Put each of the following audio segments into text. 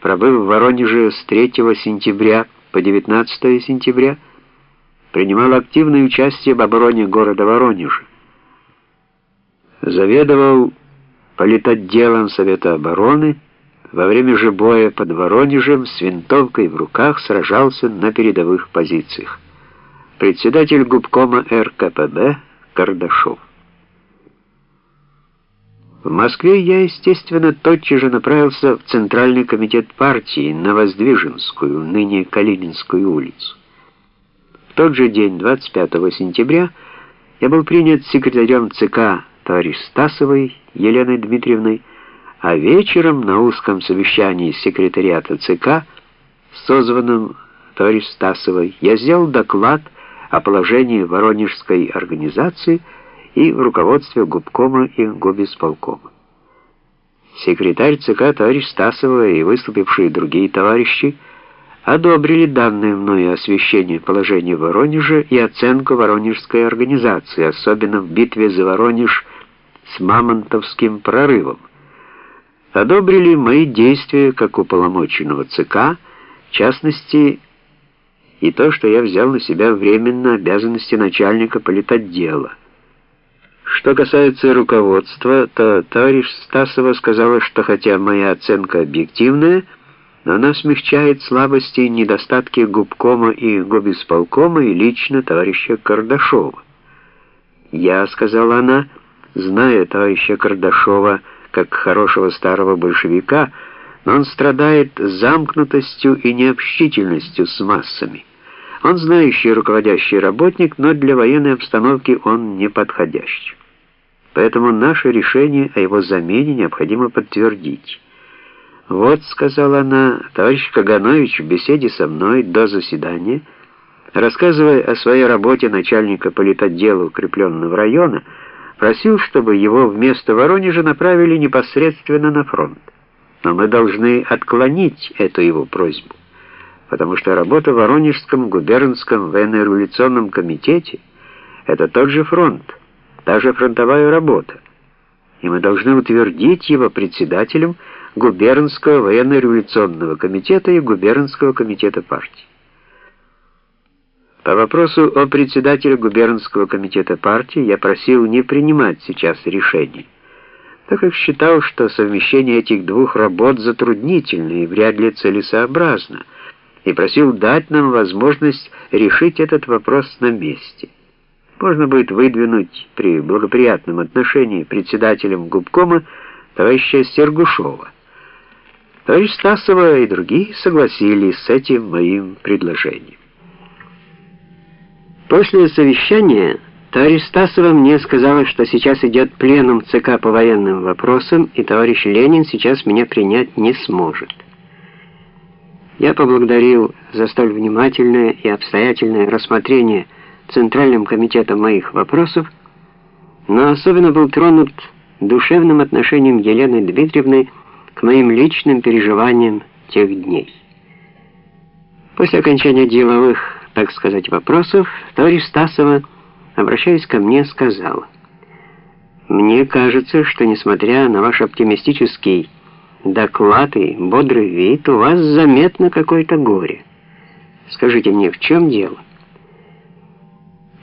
пробыв в Воронеже с 3 сентября по 19 сентября, принимал активное участие в обороне города Воронежа. Заведовал политотделом Совета обороны, во время же боя под Воронежем с винтовкой в руках сражался на передовых позициях. Председатель губкома РКПБ Кардашов. В Москве я, естественно, тотчас же направился в Центральный комитет партии на Воздвиженскую, ныне Калининскую улицу. В тот же день, 25 сентября, я был принят секретарем ЦК товарищ Стасовой Еленой Дмитриевной, а вечером на узком совещании секретариата ЦК, созванном товарищ Стасовой, я сделал доклад о положении Воронежской организации и в руководстве губкома и губисполкома. Секретарь ЦК товарищ Стасова и выступившие другие товарищи одобрили данное мною освещение положения Воронежа и оценку Воронежской организации, особенно в битве за Воронеж с Мамонтовским прорывом. Одобрили мои действия как уполномоченного ЦК, в частности, и то, что я взял на себя временно обязанности начальника политотдела. Что касается руководства, то товарищ Стасова сказала, что хотя моя оценка объективная, но она смягчает слабости и недостатки губкома и губисполкома и лично товарища Кардашова. «Я», — сказала она, — «зная товарища Кардашова как хорошего старого большевика, но он страдает замкнутостью и необщительностью с массами. Он знающий руководящий работник, но для военной обстановки он не подходящий. Поэтому наше решение о его замене необходимо подтвердить». «Вот», — сказала она, — «товарищ Каганович в беседе со мной до заседания, рассказывая о своей работе начальника политотдела укрепленного района, просил, чтобы его вместо Воронежа направили непосредственно на фронт. Но мы должны отклонить эту его просьбу, потому что работа в Воронежском губернском военно-революционном комитете — это тот же фронт, та же фронтовая работа, и мы должны утвердить его председателем губернского военно-революционного комитета и губернского комитета партии. По вопросу о председателе губернского комитета партии я просил не принимать сейчас решений, так как считал, что совмещение этих двух работ затруднительно и вряд ли целесообразно, и просил дать нам возможность решить этот вопрос на месте. Можно будет выдвинуть при благоприятном отношении председателем губкома товарища Сергушова. Товарищ Стасова и другие согласились с этим моим предложением. После совещания товарищ Стасова мне сказала, что сейчас идет пленум ЦК по военным вопросам, и товарищ Ленин сейчас меня принять не сможет. Я поблагодарил за столь внимательное и обстоятельное рассмотрение Центральным комитетом моих вопросов, но особенно был тронут душевным отношением Елены Дмитриевны к моим личным переживаниям тех дней. После окончания деловых, так сказать, вопросов, товарищ Стасова, обращаясь ко мне, сказал, «Мне кажется, что, несмотря на ваш оптимистический доклад и бодрый вид, у вас заметно какое-то горе. Скажите мне, в чем дело?»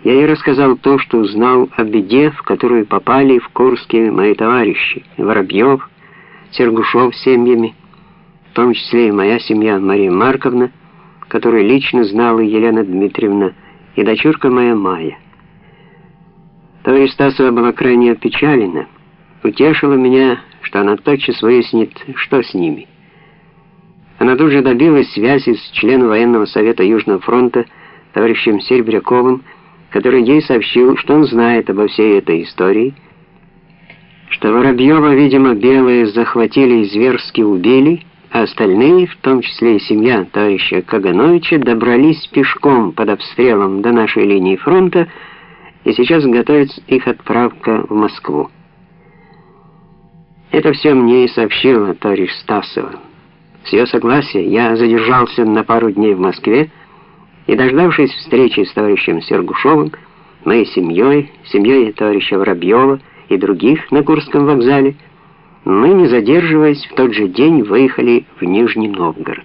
Я ей рассказал то, что узнал о беде, в которую попали в Курске мои товарищи, Воробьев, Сергушов с семьями, в том числе и моя семья Мария Марковна, которую лично знала Елена Дмитриевна, и дочурка моя Майя. Товарищ Стасова была крайне опечалена, утешила меня, что она тотчас выяснит, что с ними. Она тут же добилась связи с членом военного совета Южного фронта товарищем Серебряковым, который ей сообщил, что он знает обо всей этой истории, что Воробьева, видимо, белые захватили и зверски убили, а остальные, в том числе и семья товарища Кагановича, добрались пешком под обстрелом до нашей линии фронта, и сейчас готовится их отправка в Москву. Это все мне и сообщила товарищ Стасова. С ее согласия я задержался на пару дней в Москве и, дождавшись встречи с товарищем Сергушевым, моей семьей, семьей товарища Воробьева, и других на Курском вокзале, Мы, не задерживаясь, в тот же день выехали в Нижний Новгород.